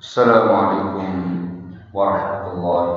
السلام عليكم ورحمة الله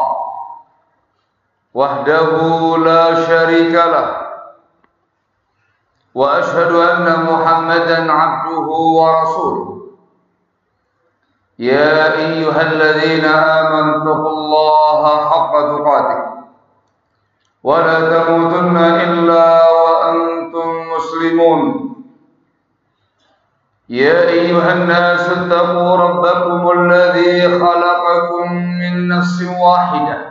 وحده لا شريك له. وأشهد أن محمدا عبده ورسوله. يا أيها الذين آمنوا اتقوا الله حق تقاته. ولا تموتن إلا وأنتم مسلمون. يا أيها الناس اتقوا ربكم الذي خلقكم من نفس واحدة.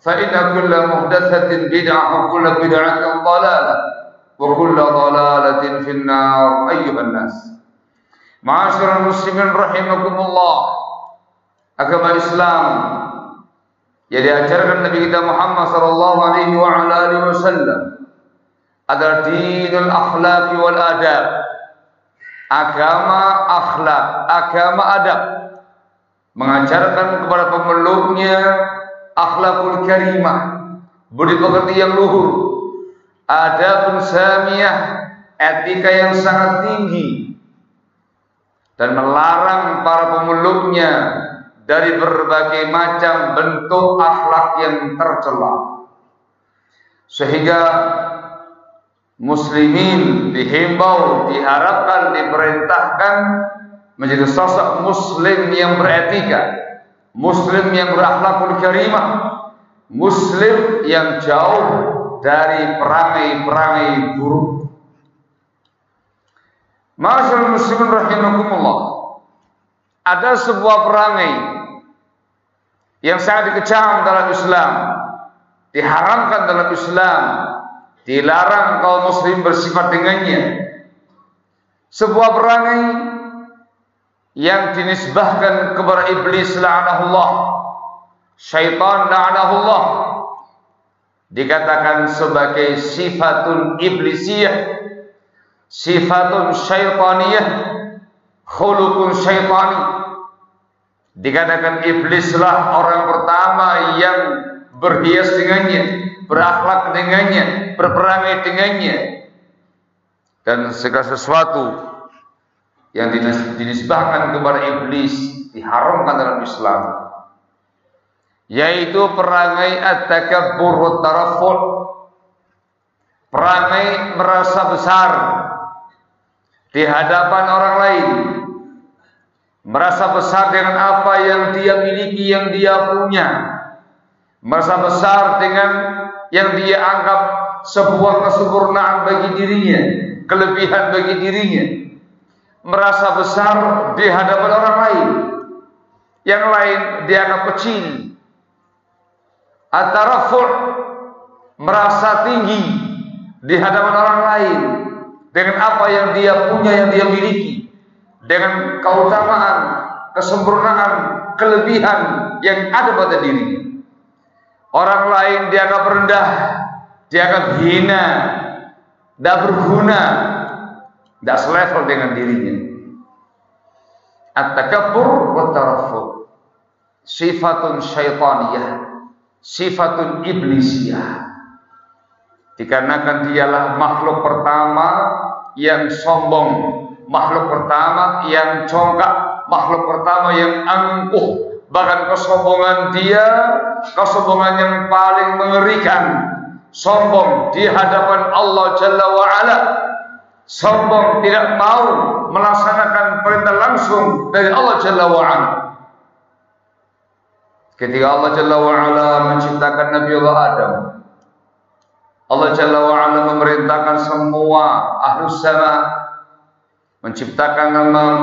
فإن كل محدثة بدعة وكل بدعة ضلالة وكل ضلالة في النار أيها الناس معاشر المسلمين رحمكم الله agama Islam yang diajarkan Nabi kita Muhammad sallallahu alaihi wa ala alihi wasallam adalah dinul akhlaq wal adab. Agama akhlak, agama adab. Mengajarkan kepada pemeluknya akhlakul karimah, budi pekerti yang luhur, adabun samiyah, etika yang sangat tinggi. Dan melarang para pemeluknya dari berbagai macam bentuk akhlak yang tercela. Sehingga muslimin dihimbau, diharapkan, diperintahkan menjadi sosok muslim yang beretika, muslim yang berakhlakul karimah, muslim yang jauh dari perangai-perangai buruk. Masyaallah muslimin rahimakumullah. Ada sebuah perangai yang sangat dikecam dalam Islam, diharamkan dalam Islam, dilarang kaum muslim bersifat dengannya. Sebuah perangai yang dinisbahkan kepada iblis la'anahullah, syaitan la'anahullah, dikatakan sebagai sifatun iblisiyah, sifatun syaitaniyah, khulukun syaitani. Dikatakan iblislah orang pertama yang berhias dengannya, berakhlak dengannya, berperangai dengannya. Dan segala sesuatu yang dinisbahkan kepada iblis diharamkan dalam Islam. Yaitu perangai at-takabbur Perangai merasa besar di hadapan orang lain. Merasa besar dengan apa yang dia miliki, yang dia punya, merasa besar dengan yang dia anggap sebuah kesempurnaan bagi dirinya, kelebihan bagi dirinya, merasa besar di hadapan orang lain, yang lain dianggap kecil, atarafu' merasa tinggi di hadapan orang lain dengan apa yang dia punya, yang dia miliki. Dengan keutamaan, kesempurnaan, kelebihan yang ada pada dirinya. Orang lain dianggap rendah, dianggap hina, tidak berguna, tidak selevel dengan dirinya. At-takabbur wa sifatun syaitaniyah, sifatun iblisiyah. Dikarenakan dialah makhluk pertama yang sombong makhluk pertama yang congkak, makhluk pertama yang angkuh, bahkan kesombongan dia, kesombongan yang paling mengerikan, sombong di hadapan Allah Jalla wa ala. Sombong tidak mau melaksanakan perintah langsung dari Allah Jalla wa ala. Ketika Allah Jalla wa ala menciptakan Nabi Allah Adam, Allah Jalla wa ala memerintahkan semua ahlus sama menciptakan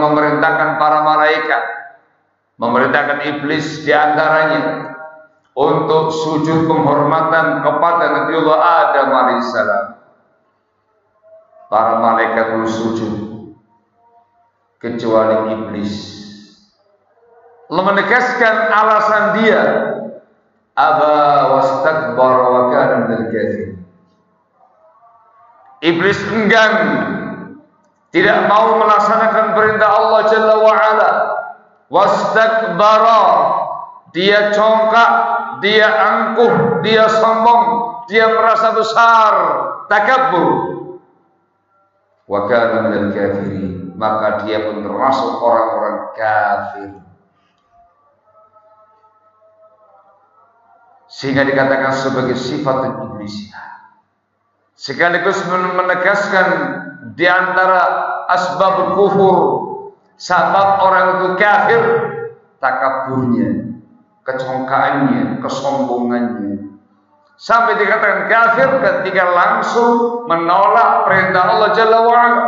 memerintahkan para malaikat memerintahkan iblis di antaranya untuk sujud penghormatan kepada Nabiullah Adam alaihissalam para malaikat pun sujud. Kecuali iblis. Menegaskan alasan dia. Aba wastakbara wa kana minal Iblis enggan. Tidak mau melaksanakan perintah Allah Jalla wa ala. Wastakbara. Dia congkak dia angkuh dia sombong dia merasa besar takabbur wa kana minal maka dia pun termasuk orang-orang kafir. Sehingga dikatakan sebagai sifat iblisiyah sekaligus menegaskan di antara asbab kufur sebab orang itu kafir takaburnya kecongkaannya kesombongannya Sampai dikatakan kafir ketika langsung menolak perintah Allah Jalla wa'ala.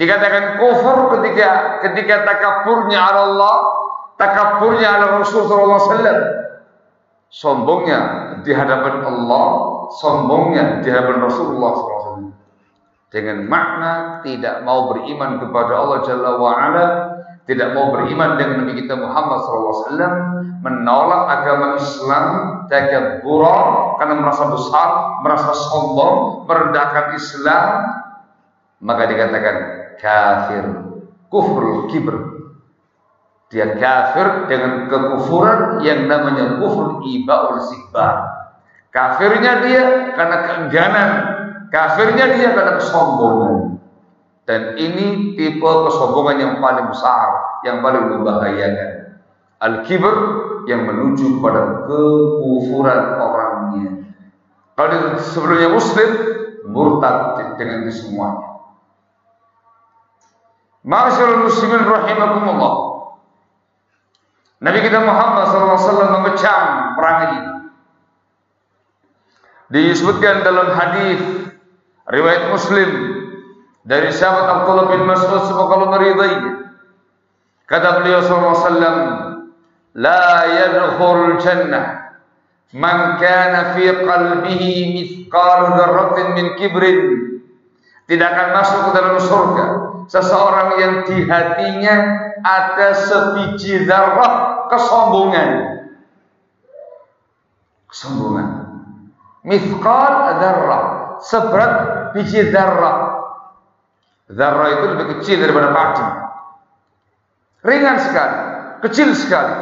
Dikatakan kufur ketika ketika takabburnya Allah, takabburnya ala Rasul sallallahu alaihi wasallam. Sombongnya di hadapan Allah, sombongnya di hadapan Rasulullah SAW. Dengan makna tidak mau beriman kepada Allah Jalla wa'ala, tidak mau beriman dengan Nabi kita Muhammad SAW, menolak agama Islam, takabbura karena merasa besar, merasa sombong, merendahkan Islam, maka dikatakan kafir, kufur kibr. Dia kafir dengan kekufuran yang namanya kufur ibaul sikbar. Kafirnya dia karena keengganan, kafirnya dia karena kesombongan. Dan ini tipe kesombongan yang paling besar, yang paling membahayakan. Al-kibr yang menuju pada kekufuran orangnya. Kalau sebelumnya muslim, murtad dengan itu semuanya. Masyaallah muslimin rahimakumullah. Nabi kita Muhammad SAW mengecam perang ini. Disebutkan dalam hadis riwayat Muslim dari sahabat Abdullah bin Mas'ud semoga Allah meridainya. Kata beliau SAW, La yadkhul jannah man kana fi qalbihi mithqal dzarratin min kibrin. Tidak akan masuk ke dalam surga seseorang yang di hatinya ada sebiji zarah kesombongan. Kesombongan. Mithqal dzarrah, seberat biji zarrah. Zarrah itu lebih kecil daripada padi. Ringan sekali, kecil sekali.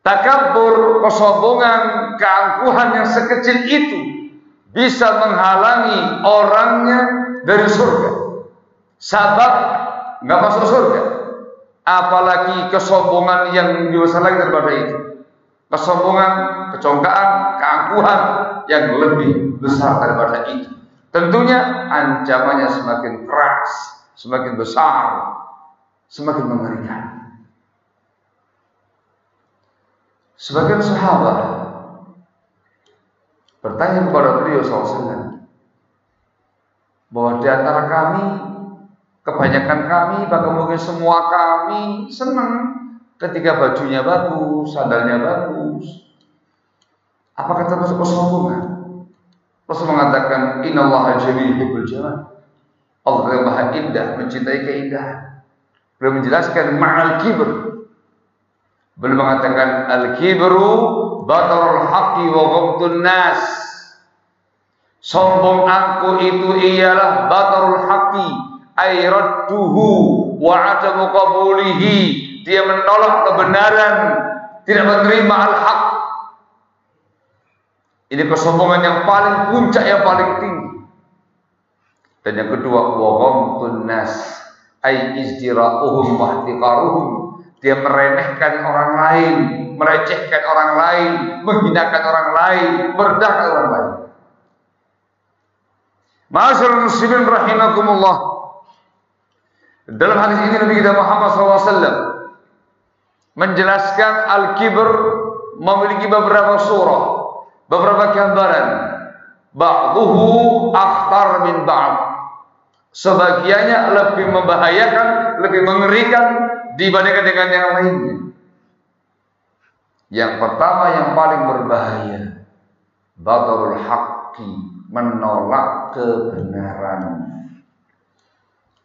Takabur, kesombongan, keangkuhan yang sekecil itu bisa menghalangi orangnya dari surga. Sabab nggak masuk surga. Apalagi kesombongan yang besar lagi daripada itu. Kesombongan, kecongkaan, keangkuhan yang lebih besar daripada itu. Tentunya ancamannya semakin keras, semakin besar, semakin mengerikan. Sebagian sahabat bertanya kepada beliau SAW bahwa di antara kami, kebanyakan kami, bahkan mungkin semua kami senang ketika bajunya bagus, sandalnya bagus. Apakah termasuk kesombongan? Rasul mengatakan, Inna Allah jamil jamal. Allah yang maha indah, mencintai keindahan. Beliau menjelaskan ma'al kibr. Beliau mengatakan al-kibru batarul haqqi wa ghamtun nas. Sombong aku itu ialah batarul haqqi ay radduhu wa adamu qabulihi. Dia menolak kebenaran, tidak menerima al-haq. Ini kesombongan yang paling puncak yang paling tinggi. Dan yang kedua wa ghamtun nas ay izdira'uhum wa ihtiqaruhum dia meremehkan orang lain, merecehkan orang lain, menghinakan orang lain, merendahkan orang lain. Masyaallah muslimin rahimakumullah. Dalam hadis ini Nabi kita Muhammad SAW menjelaskan al-kibr memiliki beberapa surah, beberapa gambaran. Ba'duhu akhtar min ba'd. Sebagiannya lebih membahayakan, lebih mengerikan dibandingkan dengan yang lainnya. Yang pertama yang paling berbahaya, batarul haqqi, menolak kebenaran.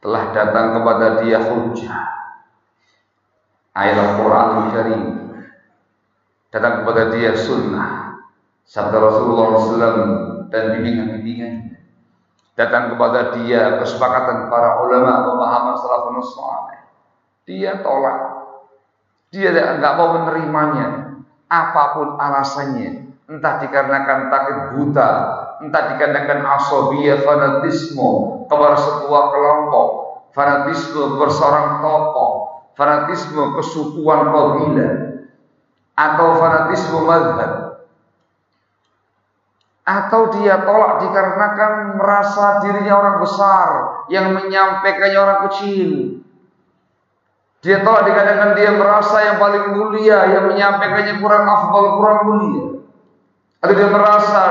Telah datang kepada dia hujah. Ayat Al-Quran Karim datang kepada dia sunnah sabda Rasulullah SAW dan bimbingan-bimbingannya datang kepada dia kesepakatan para ulama pemahaman salafun salih dia tolak. Dia nggak mau menerimanya. Apa pun alasannya. Entah dikarenakan takut buta. Entah dikarenakan asobia fanatisme kepada sebuah kelompok. Fanatisme berseorang tokoh. Fanatisme kesukuan kabilah. Atau fanatisme madhab. Atau dia tolak dikarenakan merasa dirinya orang besar yang menyampaikannya orang kecil. Dia tolak dikatakan dia merasa yang paling mulia, yang menyampaikannya kurang afdal, kurang mulia. atau dia merasa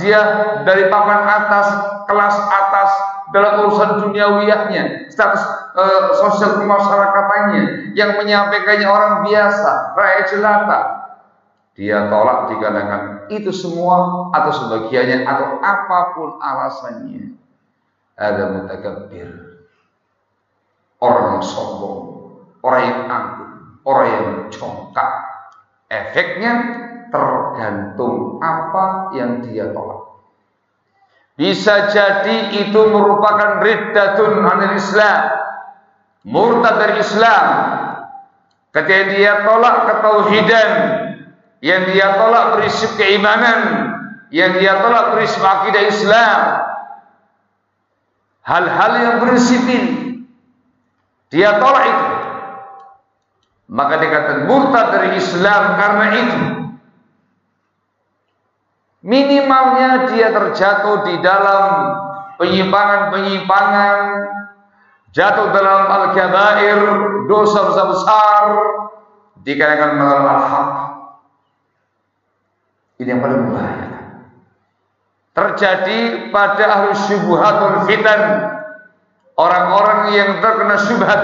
dia dari papan atas, kelas atas dalam urusan duniawiyahnya, status uh, sosial kemasyarakatannya yang menyampaikannya orang biasa, rakyat jelata. Dia tolak dikarenakan itu semua atau sebagiannya atau apa pun alasannya. Ada mutakabbir. Orang yang sombong, orang yang angkuh, orang yang congkak. Efeknya tergantung apa yang dia tolak. Bisa jadi itu merupakan riddatun anil Islam. Murtad dari Islam. Ketika dia tolak ketauhidan, yang dia tolak prinsip keimanan, yang dia tolak prinsip akidah Islam. Hal-hal yang prinsipil dia tolak itu. Maka dikatakan murtad dari Islam karena itu. Minimalnya dia terjatuh di dalam penyimpangan-penyimpangan, jatuh dalam al-kabair, dosa-dosa besar, dikarenakan melawan al-haq. Ini yang paling berbahaya. Terjadi pada ahli syubhatul fitan, orang-orang yang terkena syubhat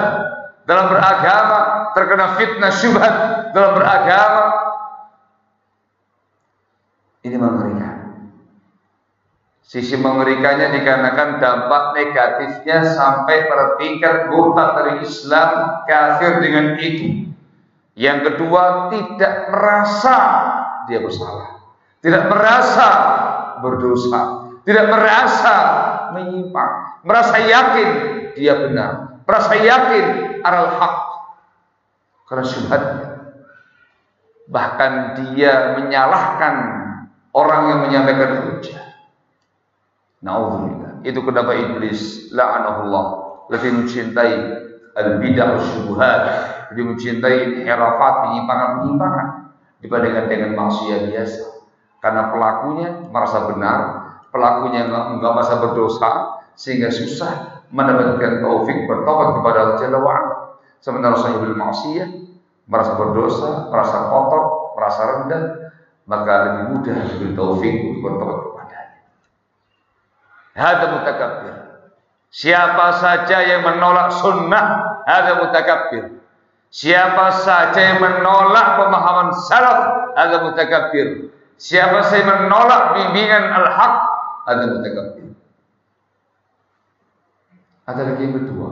dalam beragama, terkena fitnah syubhat dalam beragama, ini mengerikan. Sisi mengerikannya dikarenakan dampak negatifnya sampai pada tingkat murtad dari Islam kafir dengan itu. Yang kedua tidak merasa dia bersalah, tidak merasa berdosa, tidak merasa menyimpang, merasa yakin dia benar, merasa yakin aral hak karena syubhatnya. Bahkan dia menyalahkan orang yang menyampaikan hujah. Nauzubillah. Itu kenapa iblis la'anahullah lebih mencintai al-bidah syubhat, lebih mencintai herafat penyimpangan-penyimpangan dibandingkan dengan manusia biasa. Karena pelakunya merasa benar, pelakunya enggak merasa berdosa sehingga susah mendapatkan taufik bertobat kepada Allah Jalla wa'ala. Sementara sahibul merasa berdosa, merasa kotor, merasa rendah, maka lebih mudah diberi taufik untuk bertobat kepadanya. Hada mutakabbir. Siapa saja yang menolak sunnah, ada mutakabbir. Siapa saja yang menolak pemahaman salaf, ada mutakabbir. Siapa saja yang menolak bimbingan al-haq, ada mutakabbir. Ada lagi yang kedua.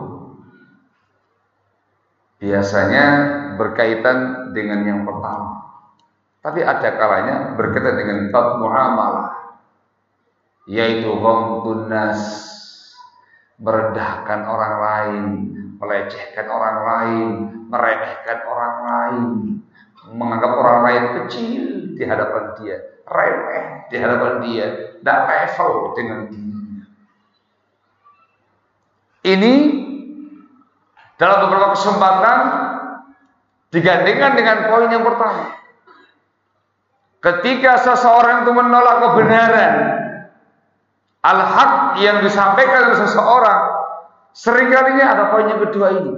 Biasanya berkaitan dengan yang pertama. Tapi ada kalanya berkaitan dengan bab muamalah yaitu ghamdun nas merendahkan orang lain, melecehkan orang lain, meremehkan orang lain, menganggap orang lain kecil di hadapan dia, remeh di hadapan dia, dan level dengan dia. Ini dalam beberapa kesempatan digandingkan dengan poin yang pertama. Ketika seseorang itu menolak kebenaran, al-haq yang disampaikan oleh seseorang, sering kali ada poin yang kedua ini.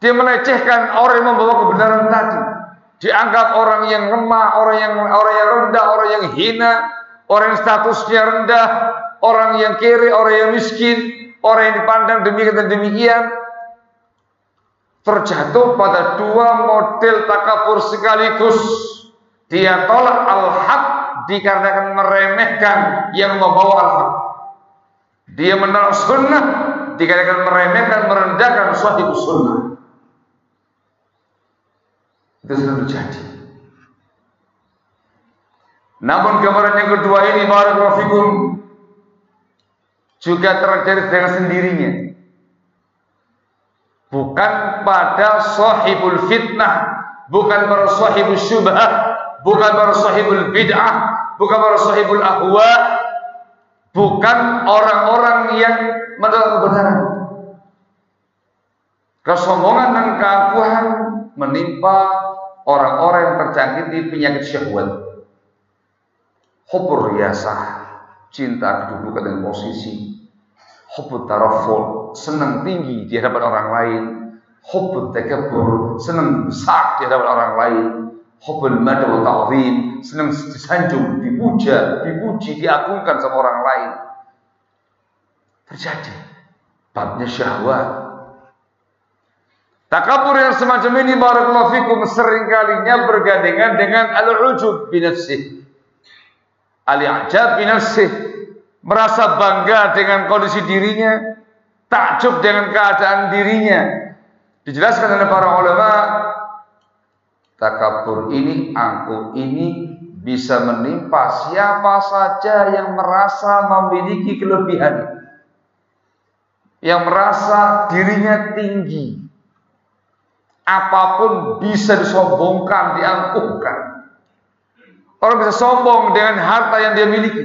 Dia melecehkan orang yang membawa kebenaran tadi. Dianggap orang yang lemah, orang yang orang yang rendah, orang yang hina, orang yang statusnya rendah, orang yang kiri, orang yang miskin, orang yang dipandang demikian dan demikian. Terjatuh pada dua model takabur sekaligus dia tolak al-haq dikarenakan meremehkan yang membawa al-haq. Dia menolak sunnah dikarenakan meremehkan, merendahkan sahib sunnah. Itu sudah terjadi. Namun gambaran yang kedua ini barakallahu juga terjadi dengan sendirinya. Bukan pada sahibul fitnah, bukan pada sahibul syubhat, bukan para sahibul bid'ah, bukan para sahibul ahwa, bukan orang-orang yang menolak kebenaran. Kesombongan dan keakuan menimpa orang-orang yang terjangkit di penyakit syahwat. Hubur riasah, cinta kedudukan dan posisi. Hubur taraful, senang tinggi di hadapan orang lain. Hubur tekabur, senang besar di hadapan orang lain Hubbul madu ta'zim, senang disanjung, dipuja, dipuji, diagungkan sama orang lain. Terjadi. Babnya syahwat. Takabur yang semacam ini barakallahu fikum seringkalinya bergandengan dengan al-ujub binafsih. Al-i'jab binafsih. Merasa bangga dengan kondisi dirinya, takjub dengan keadaan dirinya. Dijelaskan oleh para ulama, takabur ini, angkuh ini bisa menimpa siapa saja yang merasa memiliki kelebihan. Yang merasa dirinya tinggi. Apa pun bisa disombongkan, diangkuhkan. Orang bisa sombong dengan harta yang dia miliki.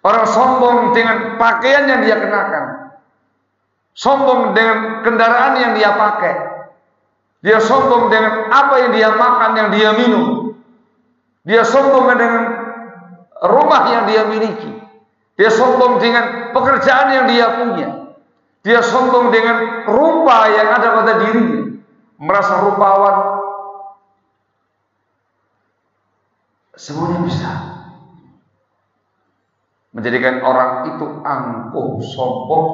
Orang sombong dengan pakaian yang dia kenakan. Sombong dengan kendaraan yang dia pakai. Dia sombong dengan apa yang dia makan, yang dia minum. Dia sombong dengan rumah yang dia miliki. Dia sombong dengan pekerjaan yang dia punya. Dia sombong dengan rupa yang ada pada dirinya. Merasa rupawan. Semuanya bisa. Menjadikan orang itu angkuh, sombong,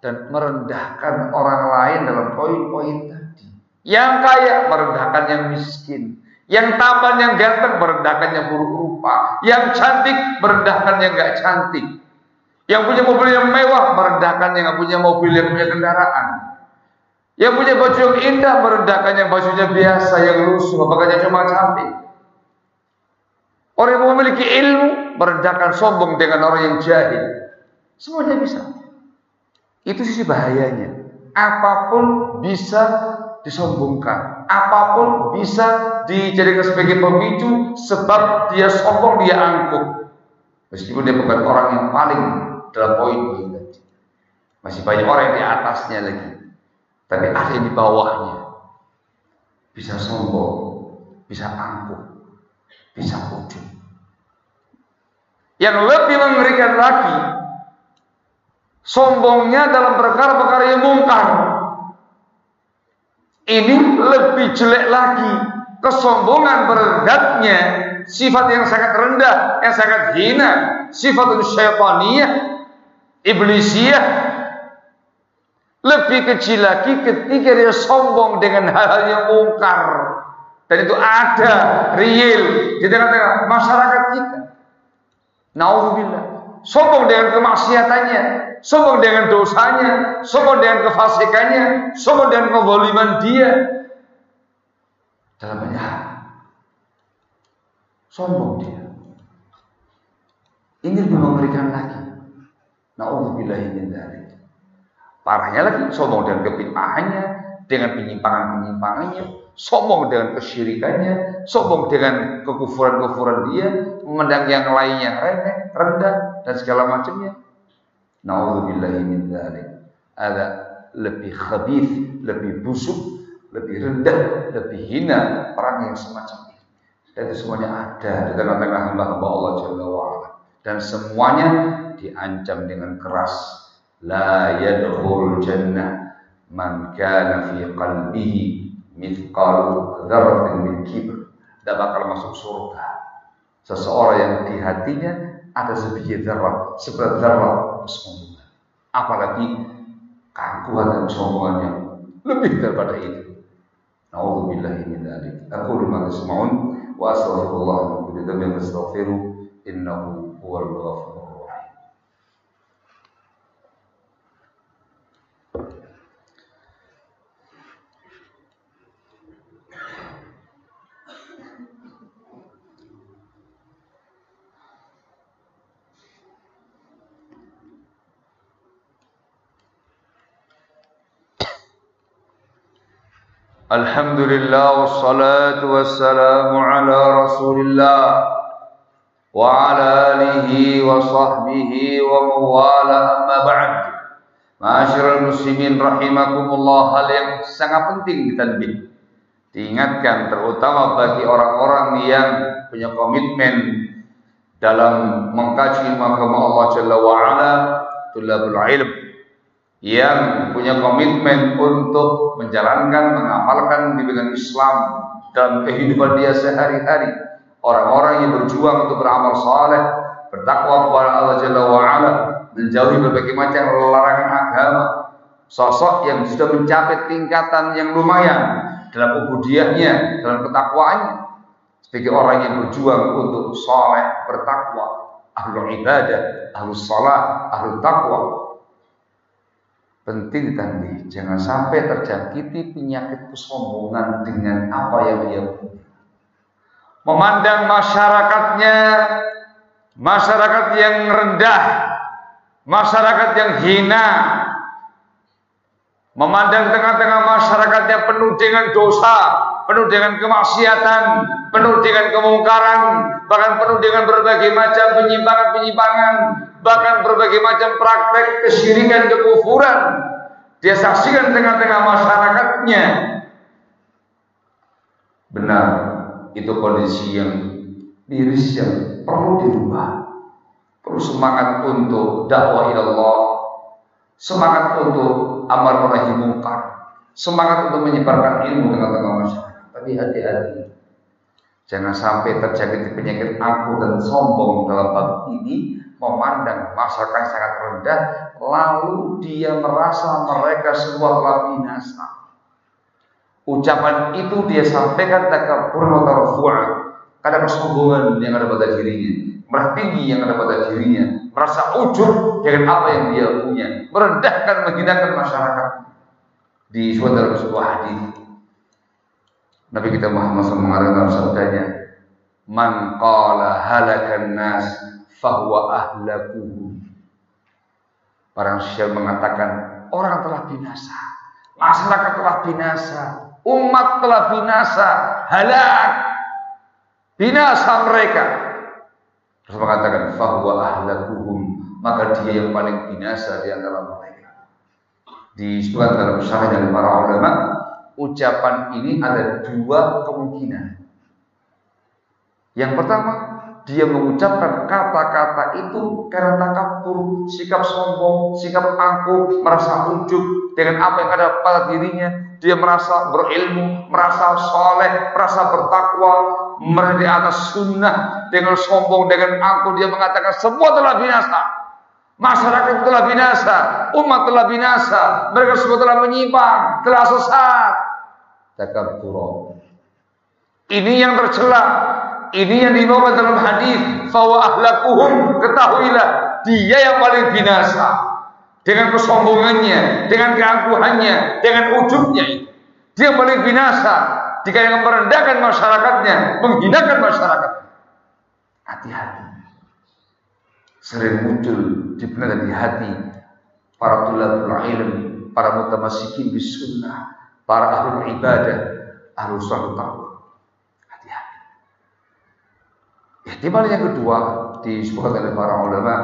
dan merendahkan orang lain dalam poin-poin tadi. Yang kaya merendahkan yang miskin. Yang tampan, yang ganteng merendahkan yang buruk rupa. Yang cantik merendahkan yang gak cantik. Yang punya mobil yang mewah merendahkan yang punya mobil yang punya kendaraan. Yang punya baju yang indah merendahkan yang bajunya biasa, yang lusuh, makanya cuma cantik. Orang yang memiliki ilmu merendahkan sombong dengan orang yang jahil. Semuanya bisa. Itu sisi bahayanya. Apa pun bisa disombongkan. Apa pun bisa dijadikan sebagai pemicu sebab dia sombong, dia angkuh. Meskipun dia bukan orang yang paling dalam poin ini. Masih banyak orang yang di atasnya lagi. Tapi ada yang di bawahnya. Bisa sombong, bisa angkuh, bisa ujub. Yang lebih mengerikan lagi, sombongnya dalam perkara-perkara yang mungkar. Ini lebih jelek lagi. Kesombongan beratnya sifat yang sangat rendah, yang sangat hina, sifat syaitaniyah, iblisiyah. Lebih kecil lagi ketika dia sombong dengan hal-hal yang mungkar. Dan itu ada, real di tengah-tengah masyarakat kita. Nauzubillah. Sombong dengan kemaksiatannya, sombong dengan dosanya, sombong dengan kefasikannya, sombong dengan kezaliman dia. Dalam banyak hal. Sombong dia. Ini lebih mengerikan lagi. Nauzubillah min dzalik. Parahnya lagi sombong dengan kebid'ahannya, dengan penyimpangan-penyimpangannya, sombong dengan kesyirikannya, sombong dengan kekufuran-kekufuran dia, memandang yang lainnya remeh, rendah dan segala macamnya. Nauzubillahi min dzalik. Ada lebih khabith, lebih busuk, lebih rendah, lebih hina orang yang semacam ini. Dan itu semuanya ada di tengah-tengah hamba-hamba Allah Jalla wa'ala. Dan semuanya diancam dengan keras. La yadkhul jannah man kana fi qalbihi mithqalu dzarratin min kibr. Tidak bakal masuk surga. Seseorang yang di hatinya ada sebiji zarah, seberat zarah kesombongan. Apalagi keangkuhan dan kesombongan yang lebih daripada itu. Nauzubillahi min dzalik. Aku ma tasma'un wa astaghfirullah dhanbin fastaghfiru innahu huwal ghafurur الحمد لله والصلاة والسلام على رسول الله وعلى آله وصحبه ومن والاه أما بعد Masyarul muslimin rahimakumullah hal yang sangat penting ditanbih diingatkan terutama bagi orang-orang yang punya komitmen dalam mengkaji agama Allah Jalla wa ala tulabul ilm yang punya komitmen untuk menjalankan, mengamalkan bidang Islam dalam kehidupan dia sehari-hari. Orang-orang yang berjuang untuk beramal saleh, bertakwa kepada Allah Jalla wa ala, menjauhi berbagai macam larangan agama. Sosok yang sudah mencapai tingkatan yang lumayan dalam ubudiyahnya, dalam ketakwaannya. Sebagai orang yang berjuang untuk saleh, bertakwa, ahlu ibadah, ahlu salat, ahlu takwa. Penting tadi, jangan sampai terjangkiti penyakit kesombongan dengan apa yang dia punya. Memandang masyarakatnya, masyarakat yang rendah, masyarakat yang hina, memandang tengah-tengah masyarakat yang penuh dengan dosa, penuh dengan kemaksiatan, penuh dengan kemungkaran, bahkan penuh dengan berbagai macam penyimpangan-penyimpangan, bahkan berbagai macam praktek kesyirikan, kekufuran. Dia saksikan tengah-tengah masyarakatnya. Benar, itu kondisi yang miris yang perlu dirubah. Perlu semangat untuk dakwah Allah, semangat untuk amal nahi mungkar, semangat untuk menyebarkan ilmu tengah-tengah masyarakat. Tapi hati-hati. Jangan sampai terjadi penyakit aku dan sombong dalam bab ini memandang masyarakat sangat rendah lalu dia merasa mereka semua telah binasa. Ucapan itu dia sampaikan takabur wa tarfu'a karena kesombongan yang ada pada dirinya, merasa tinggi yang ada pada dirinya, merasa ujub dengan apa yang dia punya, merendahkan menghinakan masyarakat. Di suatu sebuah hadis Nabi kita Muhammad SAW mengatakan dalam sabdanya, "Man qala halakan nas fahuwa ahlakuhu." Barang siapa mengatakan orang telah binasa, masyarakat telah binasa, umat telah binasa, halak, binasa mereka. Terus mengatakan fahuwa ahlakuhum, maka dia yang paling binasa di antara mereka. Disebutkan dalam syarah dari para ulama, ucapan ini ada dua kemungkinan. Yang pertama, dia mengucapkan kata-kata itu karena takabur, sikap sombong, sikap angkuh, merasa ujub dengan apa yang ada pada dirinya. Dia merasa berilmu, merasa soleh, merasa bertakwa, merasa di atas sunnah dengan sombong, dengan angkuh. Dia mengatakan semua telah binasa. Masyarakat telah binasa, umat telah binasa, mereka semua telah menyimpang, telah sesat takabbura. Ini yang tercela, ini yang dibawa dalam hadis, fawa ahlakuhum ketahuilah dia yang paling binasa dengan kesombongannya, dengan keangkuhannya, dengan ujubnya. Dia paling binasa jika yang merendahkan masyarakatnya, menghinakan masyarakat. Hati-hati. Sering muncul di benak di hati para tulabul ilm, para mutamasikin bis sunnah, para ahli ibadah, ahli suatu takwa. Hati-hati. Ihtimal yang kedua disebutkan oleh para ulama,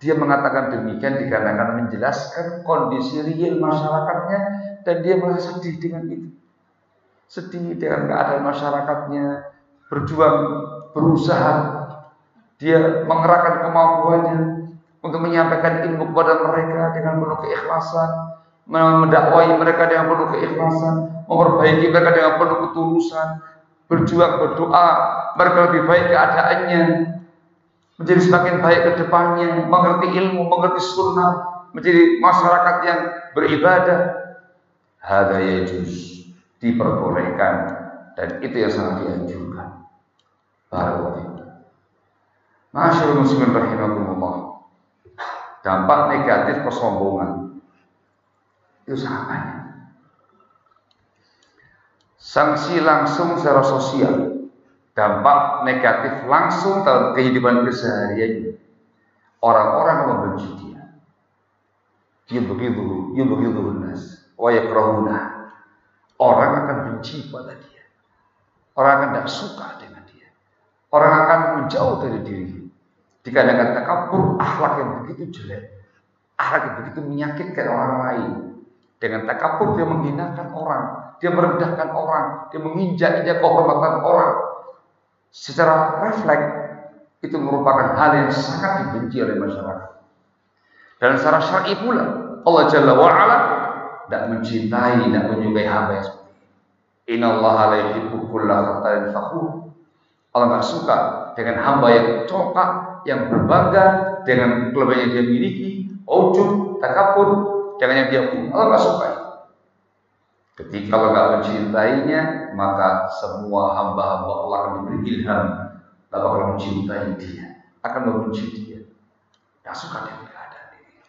dia mengatakan demikian dikarenakan menjelaskan kondisi real masyarakatnya dan dia merasa sedih dengan itu. Sedih dengan keadaan masyarakatnya, berjuang, berusaha, dia mengerahkan kemampuannya untuk menyampaikan ilmu kepada mereka dengan penuh keikhlasan, mendakwai mereka dengan penuh keikhlasan, memperbaiki mereka dengan penuh ketulusan, berjuang berdoa, mereka lebih baik keadaannya, menjadi semakin baik ke depannya, mengerti ilmu, mengerti sunnah, menjadi masyarakat yang beribadah. Hada yajuz diperbolehkan dan itu yang sangat dianjurkan. Barakallahu Masyaallah muslimin rahimakumullah. Dampak negatif kesombongan itu sangat banyak. Sanksi langsung secara sosial, dampak negatif langsung dalam kehidupan keseharian orang-orang membenci dia. Dia begitu nas, wa yakrahuna. Orang akan benci pada dia. Orang akan tidak suka dengan dia. Orang akan menjauh dari dirinya. Dikarenakan takabur akhlak yang begitu jelek, akhlak yang begitu menyakitkan orang lain, dengan takabur dia menghinakan orang, dia merendahkan orang, dia menginjak-injak kehormatan orang. Secara refleks itu merupakan hal yang sangat dibenci oleh masyarakat. Dan secara syar'i pula Allah Jalla wa ala tidak mencintai, tidak menyukai hamba yang seperti ini. Inna Allah la yuhibbu kulla fakhur. Allah nggak suka dengan hamba yang cokak, yang berbangga dengan kelebihan yang dia miliki, ujub, takabur, dengan yang dia punya. Allah nggak suka. Ketika nggak mencintainya, maka semua hamba-hamba Allah akan diberi ilham, lalu akan mencintai dia, akan membenci dia. Nggak suka dengan keadaan ini.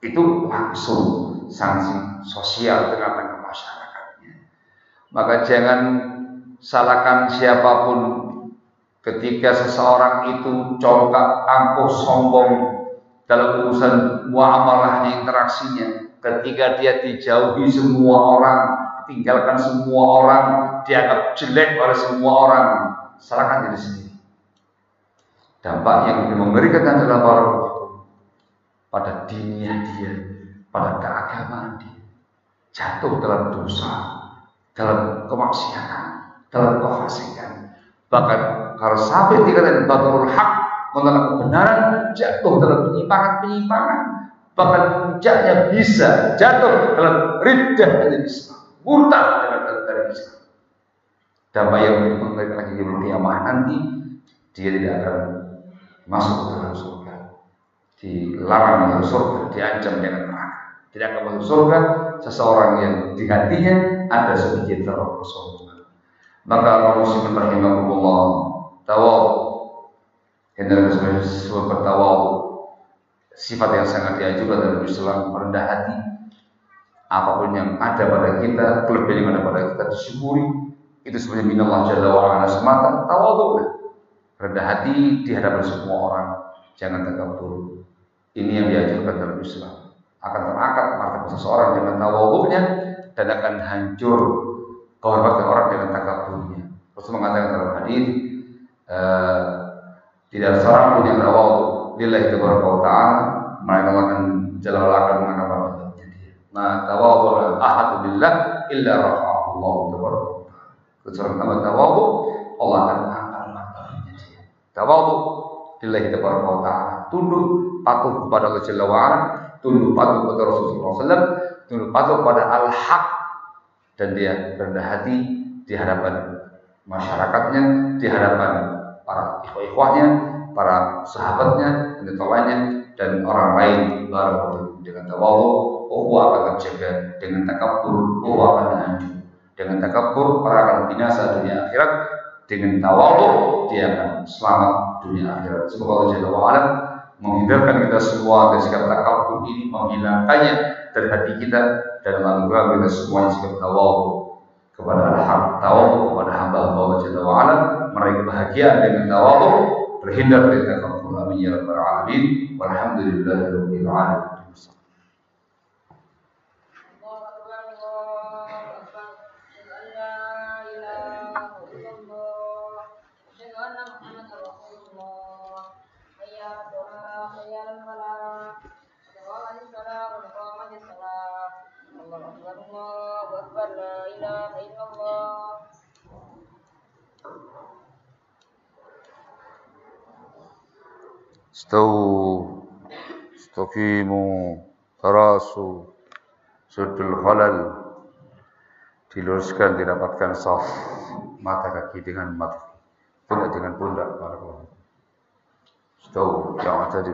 Itu langsung sanksi sosial tengah-tengah masyarakatnya. Maka jangan salahkan siapa pun ketika seseorang itu congkak, angkuh, sombong dalam urusan muamalahnya, interaksinya. Ketika dia dijauhi semua orang, tinggalkan semua orang, dianggap jelek oleh semua orang, salahkan diri sendiri. Dampak yang lebih mengerikan adalah para pada dunia dia, pada keagamaan dia, jatuh dalam dosa, dalam kemaksiatan, dalam kefasikan. Bahkan kalau sampai dikatakan batul hak mengenai kebenaran, jatuh dalam penyimpangan-penyimpangan, bahkan puncaknya bisa jatuh dalam riddah dari Islam, murtad dalam dari Islam. Dampak yang mengerikan lagi di kiamat nanti, dia tidak akan masuk ke dalam surga, dilarang masuk surga, diancam dengan neraka. Tidak akan masuk surga seseorang yang di hatinya ada sedikit roh kesombongan. Maka Allah muslimin rahimahumullah tawadu hendak sebuah bertawadu sifat yang sangat diajukan dalam Islam rendah hati. Apa pun yang ada pada kita kelebihan yang ada pada kita disyukuri. Itu sebenarnya minallah jalla wa ala semata tawadu. Rendah hati di hadapan semua orang jangan takabur ini yang diajarkan dalam Islam. Akan terangkat martabat seseorang dengan tawadhu'nya dan akan hancur kehormatan orang dengan takaburnya. Rasul mengatakan dalam hadis uh, tidak seorang pun yang tawadhu lillahi tabaraka ta'ala melainkan Allah akan jalla wa akan mengangkat martabatnya dia. Tawadhu ahadu billah illa rafa'ahu Allah tabaraka wa ta'ala. Kecuali nama tawadhu Allah akan mengangkat martabatnya dia. Tawadhu lillahi tabaraka wa ta'ala. Tunduk patuh kepada Allah Jalla wa tunduk patuh kepada Rasulullah SAW, tunduk patuh kepada al-haq dan dia rendah hati di hadapan masyarakatnya, di hadapan para ikhwah-ikhwahnya, para sahabatnya, lainnya, dan orang lain baru dengan tawadhu, Allah akan terjaga dengan takabur, Allah akan hancur. Dengan takabur, orang akan binasa dunia akhirat. Dengan tawadhu, dia akan selamat dunia akhirat. Semoga Allah Jalla wa'ala menghindarkan kita semua dari sikap takabur ini, menghilangkannya dari hati kita dan menganugerahkan kita semua sikap tawadhu kepada tawadhu kepada hamba-hamba Allah Jalla wa ala, meraih kebahagiaan dengan tawadhu, terhindar dari takabur. Amin ya rabbal alamin. Walhamdulillahirabbil alamin. استووا استقيموا tarasu sudul khalal diluruskan dirapatkan saf mata kaki dengan mata pundak dengan pundak barakallahu Stau yang ada di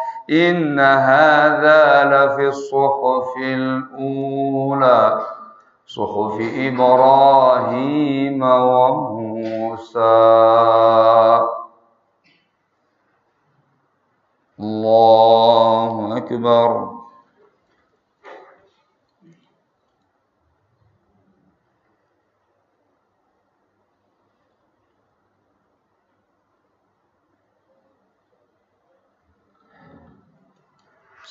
إن هذا لفي الصحف الأولى صحف إبراهيم وموسى. الله أكبر.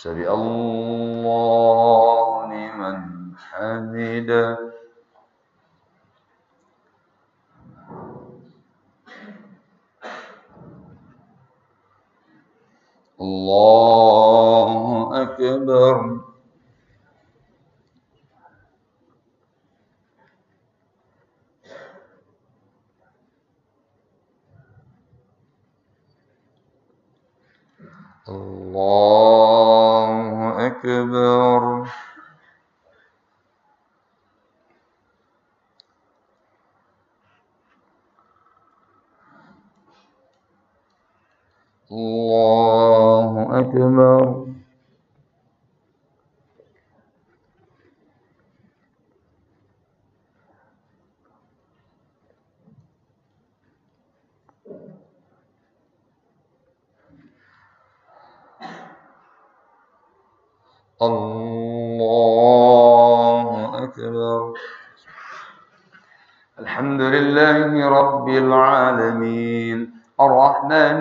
سبح الله لمن حمده. الله أكبر. الله أكبر. الله أكبر الله أكبر الحمد لله رب العالمين الرحمن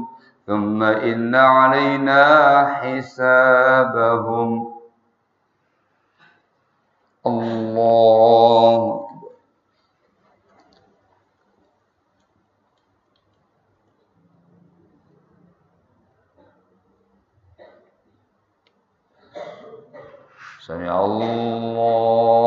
ثم إن علينا حسابهم الله سمع الله